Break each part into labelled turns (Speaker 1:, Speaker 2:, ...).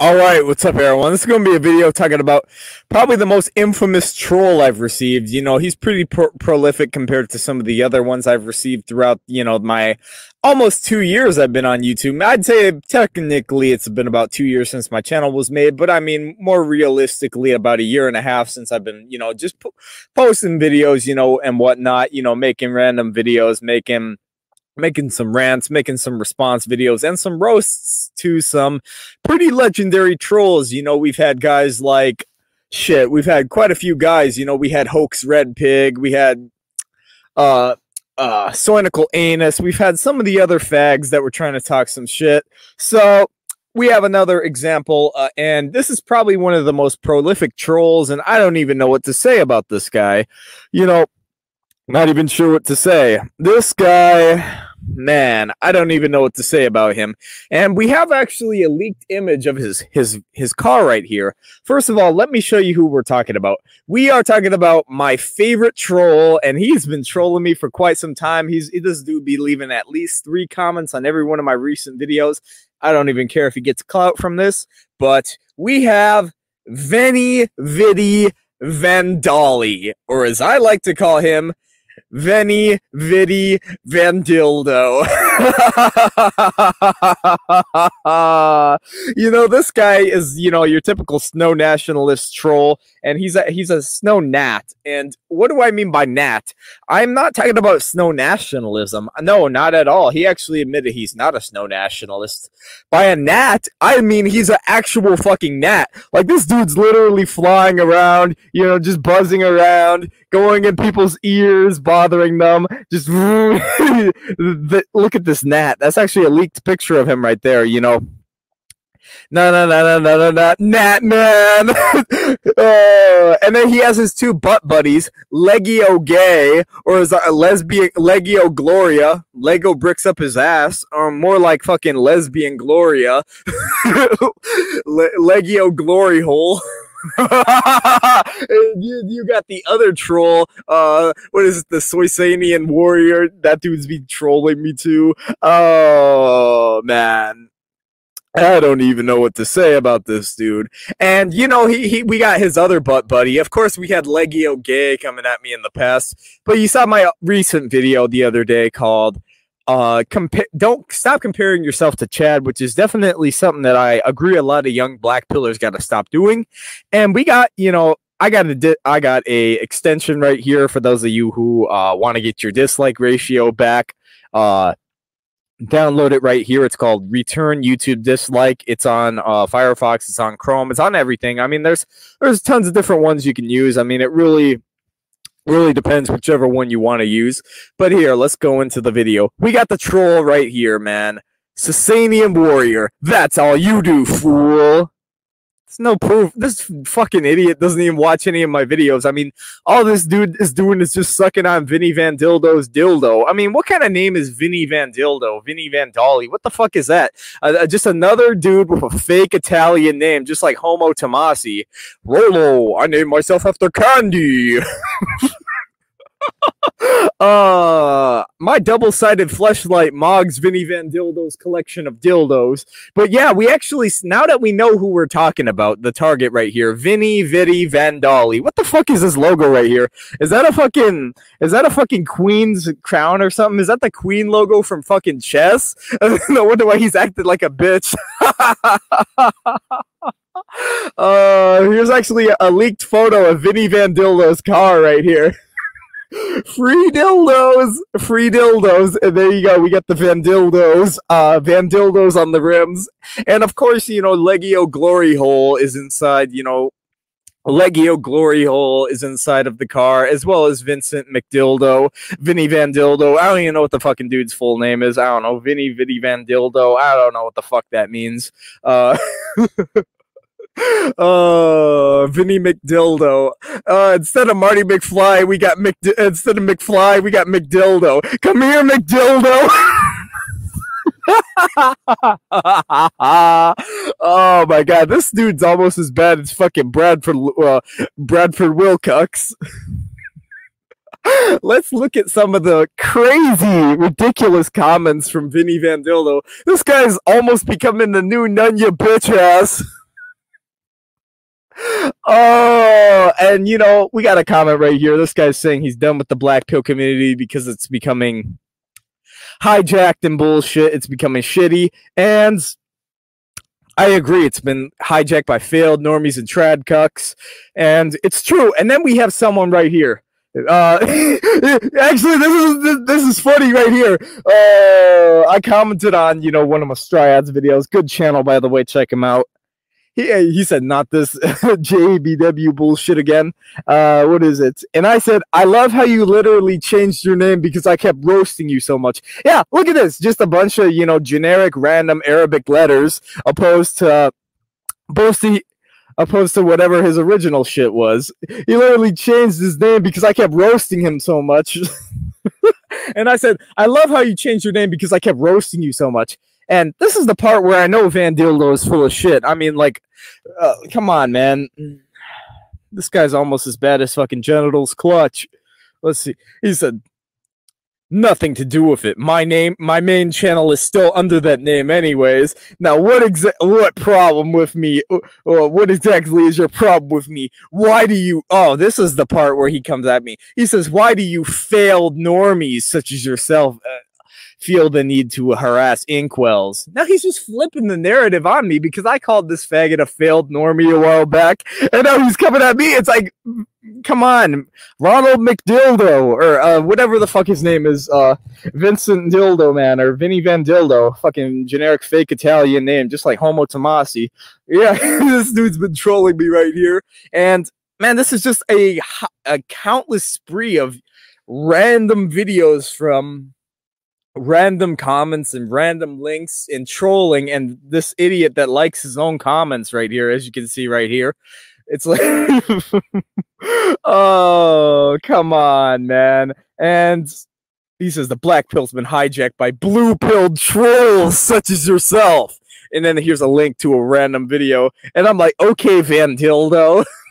Speaker 1: All right, what's up, everyone? This is going to be a video talking about probably the most infamous troll I've received. You know, he's pretty pro- prolific compared to some of the other ones I've received throughout, you know, my almost two years I've been on YouTube. I'd say technically it's been about two years since my channel was made, but I mean, more realistically, about a year and a half since I've been, you know, just po- posting videos, you know, and whatnot, you know, making random videos, making making some rants, making some response videos, and some roasts to some pretty legendary trolls. You know, we've had guys like shit, we've had quite a few guys. You know, we had Hoax Red Pig, we had uh uh Soinical Anus, we've had some of the other fags that were trying to talk some shit. So we have another example, uh, and this is probably one of the most prolific trolls, and I don't even know what to say about this guy. You know, not even sure what to say. This guy, man, I don't even know what to say about him. And we have actually a leaked image of his his his car right here. First of all, let me show you who we're talking about. We are talking about my favorite troll, and he's been trolling me for quite some time. He's this dude be leaving at least three comments on every one of my recent videos. I don't even care if he gets clout from this, but we have Veni Vidi Vandali, or as I like to call him, Veni Vidi Vandildo. you know, this guy is, you know, your typical snow nationalist troll, and he's a he's a snow gnat. And what do I mean by gnat? I'm not talking about snow nationalism. No, not at all. He actually admitted he's not a snow nationalist. By a gnat, I mean he's an actual fucking gnat. Like this dude's literally flying around, you know, just buzzing around, going in people's ears, bothering them. Just look at this gnat. That's actually a leaked picture of him right there, you know. No, no, no, no, no, no, no, Nat Man. uh, and then he has his two butt buddies, Legio Gay, or is a lesbian Legio Gloria. Lego bricks up his ass, or more like fucking lesbian Gloria. Le- Legio Glory Hole. you, you got the other troll. Uh, what is it? The Soysanian warrior. That dude's been trolling me too. Oh man. I don't even know what to say about this dude. And you know, he, he we got his other butt buddy. Of course, we had Legio Gay coming at me in the past, but you saw my recent video the other day called uh compare don't stop comparing yourself to Chad, which is definitely something that I agree a lot of young black pillars got to stop doing. And we got, you know, I got a di- I got a extension right here for those of you who uh want to get your dislike ratio back. Uh download it right here. It's called Return YouTube Dislike. It's on uh, Firefox. It's on Chrome. It's on everything. I mean, there's there's tons of different ones you can use. I mean, it really really depends whichever one you want to use. But here, let's go into the video. We got the troll right here, man. Sasanian warrior. That's all you do, fool. There's no proof. This fucking idiot doesn't even watch any of my videos. I mean, all this dude is doing is just sucking on Vinny Van Dildo's dildo. I mean, what kind of name is Vinny Van Dildo? Vinny Van Dolly? What the fuck is that? Uh, just another dude with a fake Italian name, just like Homo Tomasi. Rolo, I named myself after candy. uh my double-sided fleshlight mogs Vinny Van Dildo's collection of dildos. But yeah, we actually now that we know who we're talking about, the target right here, Vinny Vidi Vandali. What the fuck is this logo right here? Is that a fucking is that a fucking queen's crown or something? Is that the queen logo from fucking chess? no wonder why he's acted like a bitch. uh here's actually a, a leaked photo of Vinny Van Dildo's car right here free dildos, free dildos, and there you go. We got the Van Dildos, uh, Van Dildos on the rims, and of course, you know, Legio Glory Hole is inside. You know, Legio Glory Hole is inside of the car, as well as Vincent McDildo, Vinny Van Dildo. I don't even know what the fucking dude's full name is. I don't know. Vinny Vinny Van Dildo. I don't know what the fuck that means. Uh, Oh, Vinny McDildo. Uh, instead of Marty McFly, we got Mc. Instead of McFly, we got McDildo. Come here, McDildo. oh my god, this dude's almost as bad as fucking Bradford uh, Bradford Wilcox. Let's look at some of the crazy, ridiculous comments from Vinny Vandildo. This guy's almost becoming the new Nunya bitch ass. oh, and you know, we got a comment right here. This guy's saying he's done with the black pill community because it's becoming hijacked and bullshit. It's becoming shitty. And I agree. It's been hijacked by failed normies and trad cucks. And it's true. And then we have someone right here. Uh, actually, this is this is funny right here. Uh, I commented on you know one of my Stryads videos. Good channel, by the way. Check him out he, he said, not this JBW bullshit again. Uh, what is it? And I said, I love how you literally changed your name because I kept roasting you so much. Yeah, look at this. Just a bunch of, you know, generic random Arabic letters opposed to, uh, opposed to whatever his original shit was. He literally changed his name because I kept roasting him so much. and I said, I love how you changed your name because I kept roasting you so much. And this is the part where I know Van Dildo is full of shit. I mean, like, uh, come on, man. This guy's almost as bad as fucking genitals clutch. Let's see. He said, nothing to do with it. My name, my main channel is still under that name, anyways. Now, what exa- what problem with me? Or what exactly is your problem with me? Why do you? Oh, this is the part where he comes at me. He says, "Why do you failed normies such as yourself?" Uh, feel the need to harass incels. Now he's just flipping the narrative on me because I called this faggot a failed normie a while back, and now he's coming at me. It's like, come on, Ronald McDildo or uh, whatever the fuck his name is, uh, Vincent Dildo man or Vinny Van Dildo, fucking generic fake Italian name, just like Homo Tomasi. Yeah, this dude's been trolling me right here, and man, this is just a a countless spree of random videos from random comments and random links and trolling and this idiot that likes his own comments right here as you can see right here. It's like oh come on man. And he says the black pill's been hijacked by blue pill trolls such as yourself. And then here's a link to a random video. And i'm like okay van dildo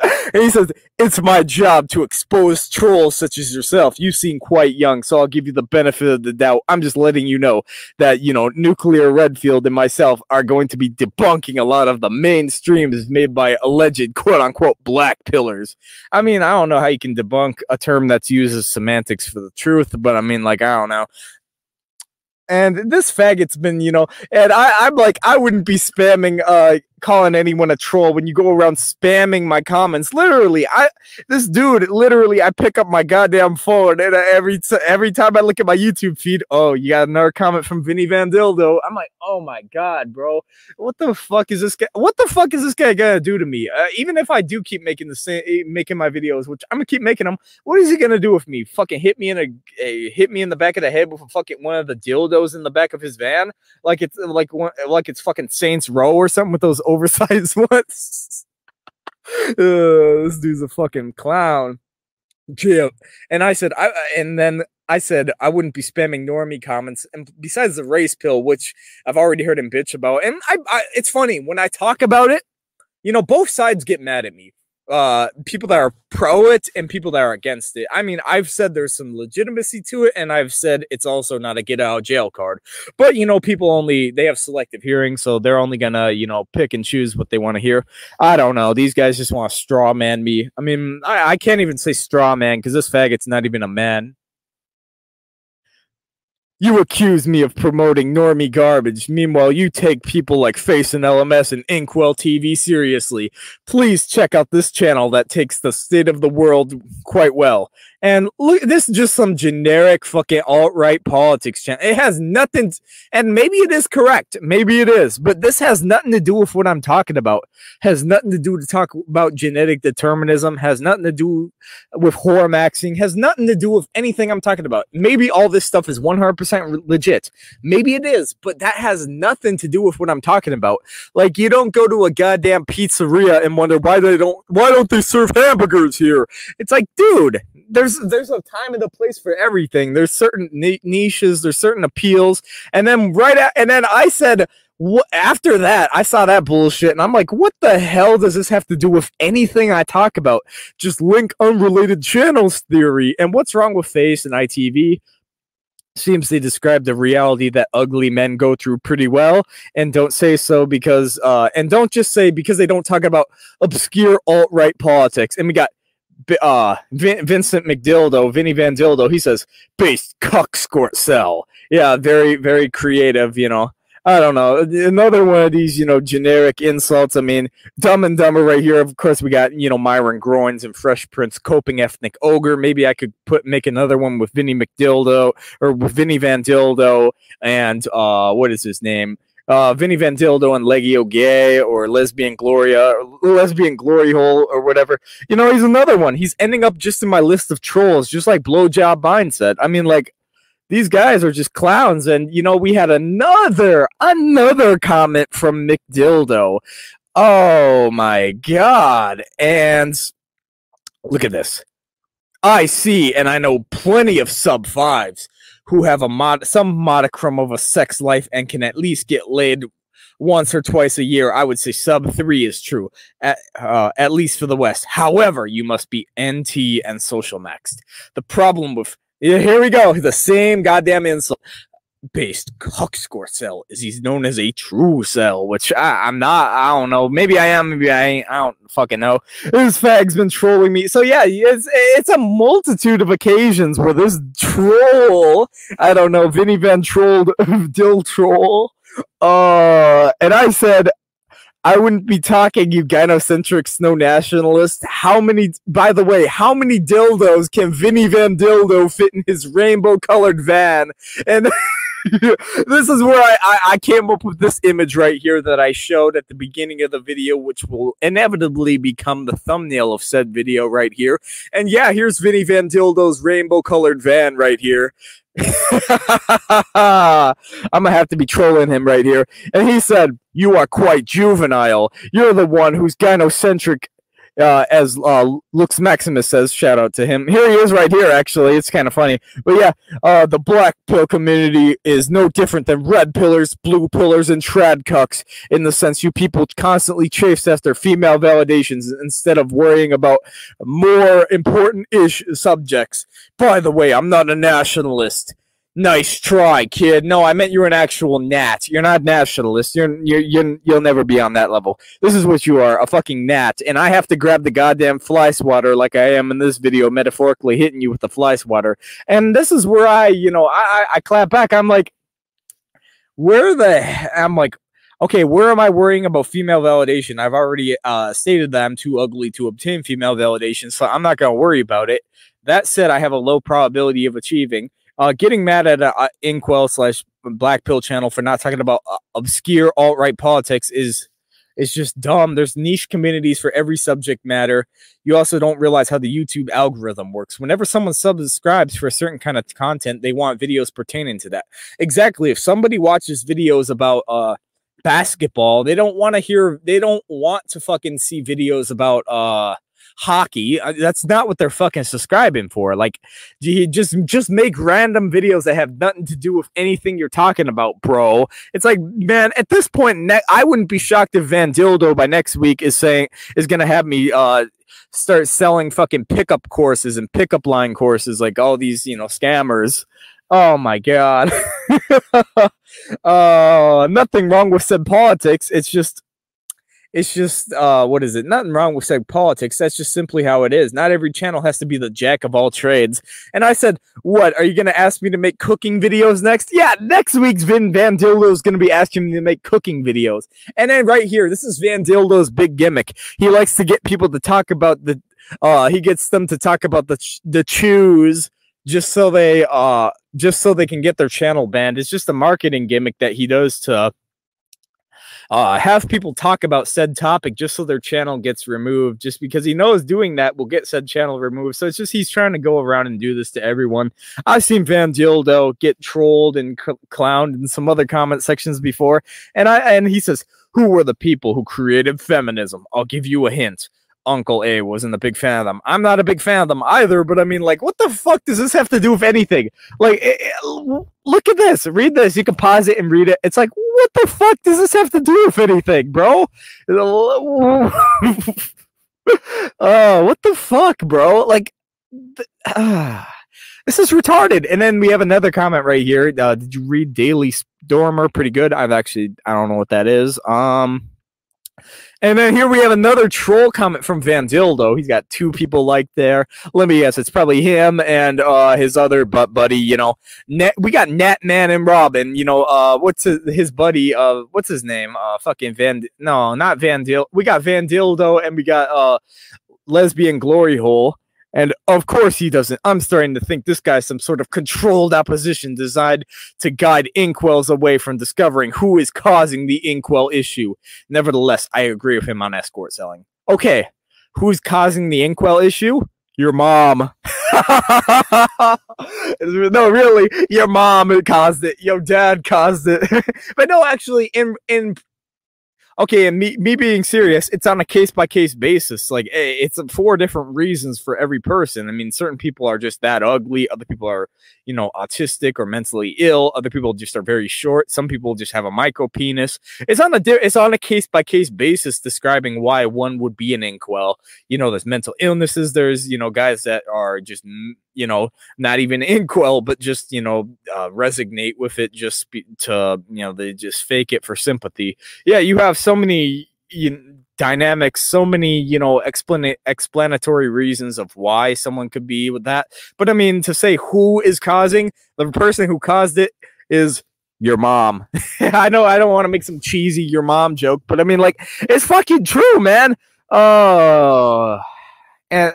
Speaker 1: and he says, It's my job to expose trolls such as yourself. You seem quite young, so I'll give you the benefit of the doubt. I'm just letting you know that, you know, Nuclear Redfield and myself are going to be debunking a lot of the mainstreams made by alleged quote unquote black pillars. I mean, I don't know how you can debunk a term that's used as semantics for the truth, but I mean, like, I don't know and this faggot's been, you know, and I, I'm like, I wouldn't be spamming uh calling anyone a troll when you go around spamming my comments. Literally, I this dude literally I pick up my goddamn phone and every t- every time I look at my YouTube feed, oh, you got another comment from Vinny Van Dildo. I'm like, oh my god, bro, what the fuck is this guy? What the fuck is this guy gonna do to me? Uh, even if I do keep making the same eh, making my videos, which I'm gonna keep making them, what is he gonna do with me? Fucking hit me in a, a hit me in the back of the head with a fucking one of the dildos in the back of his van, like it's like one like it's fucking Saints Row or something with those oversized ones. uh, this dude's a fucking clown. Yeah. And I said, I and then I said I wouldn't be spamming normie comments. And besides the race pill, which I've already heard him bitch about, and I, I it's funny when I talk about it, you know, both sides get mad at me uh people that are pro it and people that are against it. I mean, I've said there's some legitimacy to it and I've said it's also not a get out jail card. But you know, people only they have selective hearing, so they're only gonna, you know, pick and choose what they want to hear. I don't know. These guys just want to straw man me. I mean, I, I can't even say straw man because this faggot's not even a man. You accuse me of promoting normie garbage. Meanwhile, you take people like Face and LMS and Incel TV seriously. Please check out this channel that takes the state of the world quite well. And look, this is just some generic fucking alt right politics channel. It has nothing, to, and maybe it is correct. Maybe it is, but this has nothing to do with what I'm talking about. Has nothing to do to talk about genetic determinism. Has nothing to do with hormaxing. Has nothing to do with anything I'm talking about. Maybe all this stuff is 100% legit. Maybe it is, but that has nothing to do with what I'm talking about. Like you don't go to a goddamn pizzeria and wonder why they don't why don't they serve hamburgers here? It's like, dude, there's there's a time and a place for everything. There's certain niches, there's certain appeals, and then right and then I said after that I saw that bullshit and I'm like, what the hell does this have to do with anything I talk about? Just link unrelated channels theory. And what's wrong with Face and ITV? seems they describe the reality that ugly men go through pretty well and don't say so because uh and don't just say because they don't talk about obscure alt-right politics and we got uh Vin- Vincent McDildo, Vinny Van Dildo, he says based cuck squirt cell. Yeah, very very creative, you know. I don't know. Another one of these, you know, generic insults. I mean, Dumb and Dumber right here. Of course, we got you know Myron Groins and Fresh Prince coping ethnic ogre. Maybe I could put make another one with Vinny McDildo or with Vinny Van Dildo and uh, what is his name? Uh, Vinny Van Dildo and Legio Gay or Lesbian Gloria or Lesbian Glory Hole or whatever. You know, he's another one. He's ending up just in my list of trolls, just like Blowjob Mindset. I mean, like these guys are just clowns. And you know, we had another another comment from McDildo. Oh my god! And look at this. I see, and I know plenty of sub fives who have a mod some modicum of a sex life and can at least get laid once or twice a year. I would say sub three is true, at, uh, at least for the West. However, you must be NT and social maxed. The problem with yeah, here we go. The same goddamn insult. Based cuck score cell is he's known as a true cell, which I, am not. I don't know. Maybe I am. Maybe I ain't. I don't fucking know. This fag's been trolling me. So yeah, it's it's a multitude of occasions where this troll. I don't know. Vinny Van trolled Dill troll. Uh, and I said I wouldn't be talking, you gynocentric snow nationalist. How many, by the way, how many dildos can Vinny Van Dildo fit in his rainbow colored van? And this is where I, I, I, came up with this image right here that I showed at the beginning of the video, which will inevitably become the thumbnail of said video right here. And yeah, here's Vinny Van Dildo's rainbow colored van right here. I'm gonna have to be trolling him right here. And he said, You are quite juvenile. You're the one who's gynocentric uh, as uh, Lux Maximus says, shout out to him. Here he is right here, actually. It's kind of funny. But yeah, uh, the black pill community is no different than red pillars, blue pillars, and trad cucks in the sense you people constantly chase after female validations instead of worrying about more important ish subjects. By the way, I'm not a nationalist. Nice try, kid. No, I meant you're an actual gnat. You're not nationalist. You're, you're, you're, you'll never be on that level. This is what you are, a fucking gnat. And I have to grab the goddamn fly swatter like I am in this video, metaphorically hitting you with the fly swatter. And this is where I, you know, I, I, I clap back. I'm like, where the, I'm like, okay, where am I worrying about female validation? I've already uh, stated that I'm too ugly to obtain female validation, so I'm not going to worry about it. That said, I have a low probability of achieving uh, getting mad at uh, Incel slash Black Pill channel for not talking about uh, obscure alt right politics is is just dumb. There's niche communities for every subject matter. You also don't realize how the YouTube algorithm works. Whenever someone subscribes for a certain kind of content, they want videos pertaining to that. Exactly. If somebody watches videos about uh basketball, they don't want to hear they don't want to fucking see videos about uh hockey. Uh, that's not what they're fucking subscribing for. Like, just just make random videos that have nothing to do with anything you're talking about, bro. It's like, man, at this point, ne- I wouldn't be shocked if Van Dildo by next week is saying is gonna have me uh start selling fucking pickup courses and pickup line courses like all these you know scammers. Oh my god. uh nothing wrong with said politics. It's just it's just uh what is it? Nothing wrong with saying politics. That's just simply how it is. Not every channel has to be the jack of all trades. And i said what? Are you going to ask me to make cooking videos next? Yeah next week's vin van dildo is going to be asking me to make cooking videos. And then right here this is van dildo's big gimmick. He likes to get people to talk about the uh he gets them to talk about the ch- the chews just so they uh just so they can get their channel banned. It's just a marketing gimmick that he does to uh, have people talk about said topic just so their channel gets removed, just because he knows doing that will get said channel removed. So it's just he's trying to go around and do this to everyone. I've seen Van Dildo get trolled and cl- clowned in some other comment sections before, and I and he says, "Who were the people who created feminism?" I'll give you a hint. Uncle A wasn't a big fan of them. I'm not a big fan of them either, but I mean, like, what the fuck does this have to do with anything? Like, it, it, look at this, read this. You can pause it and read it. It's like, what the fuck does this have to do with anything, bro? oh, what the fuck, bro? Like, uh, this is retarded. And then we have another comment right here. Uh, did you read Daily Stormer? Pretty good. I've actually I don't know what that is. Um, and then here we have another troll comment from Van Dildo. He's got two people like there. Let me guess, it's probably him and uh, his other butt buddy. You know, Net, we got Nat Man and Robin. You know, uh, what's his, his buddy? Uh, what's his name? Uh, fucking Van. No, not Van Dil. We got Van Dildo and we got uh, lesbian glory hole. And of course he doesn't. I'm starting to think this guy's some sort of controlled opposition designed to guide incels away from discovering who is causing the incel issue. Nevertheless, I agree with him on escort selling. Okay, who's causing the incel issue? Your mom. no, really, your mom caused it. Your dad caused it. but no, actually, in in okay, and me me being serious, it's on a case by case basis. Like eh, it's four different reasons for every person. I mean, certain people are just that ugly. Other people are, you know, autistic or mentally ill. Other people just are very short. Some people just have a micro penis. It's on a it's on a case by case basis describing why one would be an incel. You know, there's mental illnesses. There's you know guys that are just you know, not even incel, but just, you know, uh, resonate with it just be, to, you know, they just fake it for sympathy. Yeah, you have so many you know, dynamics, so many, you know, explan- explanatory reasons of why someone could be with that. But I mean, to say who is causing, the person who caused it is your mom. I know I don't want to make some cheesy your mom joke, but I mean, like, it's fucking true, man. Oh, and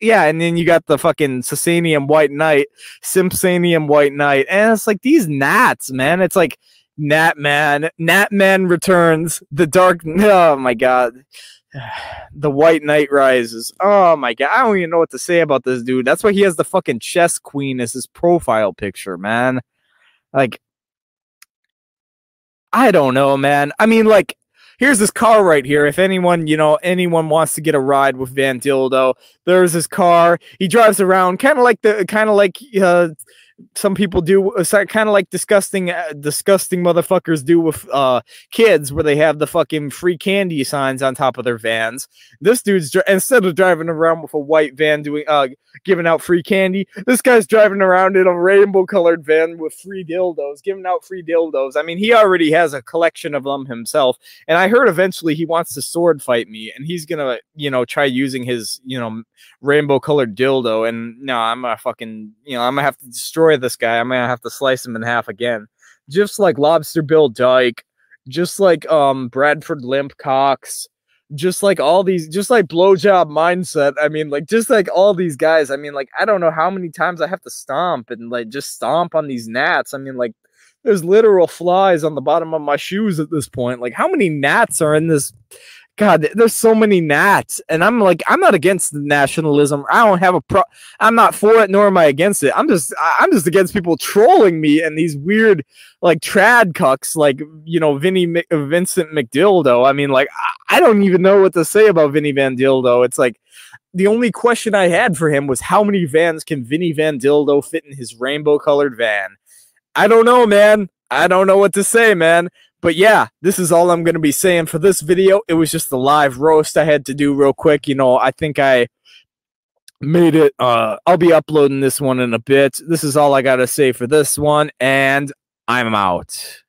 Speaker 1: yeah, and then you got the fucking Sasanium White Knight, Simpsanium White Knight, and it's like these gnats, man. It's like Natman, Natman returns. The dark. Oh my god, the White Knight rises. Oh my god, I don't even know what to say about this dude. That's why he has the fucking chess queen as his profile picture, man. Like, I don't know, man. I mean, like here's this car right here. If anyone, you know, anyone wants to get a ride with Van Dildo, there's this car. He drives around kind of like the kind of like uh, some people do kind of like disgusting uh, disgusting motherfuckers do with uh kids where they have the fucking free candy signs on top of their vans. This dude's instead of driving around with a white van doing uh giving out free candy this guy's driving around in a rainbow colored van with free dildos giving out free dildos. I mean he already has a collection of them himself and i heard eventually he wants to sword fight me and he's gonna you know try using his you know rainbow colored dildo and no i'm gonna fucking you know i'm gonna have to destroy destroy this guy, I'm gonna have to slice him in half again. Just like Lobster Bill Dyke, just like um Bradford Limp Cox, just like all these, just like blowjob mindset. I mean, like just like all these guys. I mean, like I don't know how many times I have to stomp and like just stomp on these gnats. I mean, like there's literal flies on the bottom of my shoes at this point. Like how many gnats are in this God, there's so many gnats, and I'm like, I'm not against nationalism. I don't have a pro. I'm not for it, nor am I against it. I'm just, I'm just against people trolling me and these weird, like trad cucks, like you know, Vinny Mc, uh, Vincent McDildo. I mean, like, I don't even know what to say about Vinny Van Dildo. It's like the only question I had for him was how many vans can Vinny Van Dildo fit in his rainbow colored van? I don't know, man. I don't know what to say, man. But yeah, this is all I'm going to be saying for this video. It was just the live roast I had to do real quick. You know, I think I made it. Uh, I'll be uploading this one in a bit. This is all I got to say for this one, and I'm out.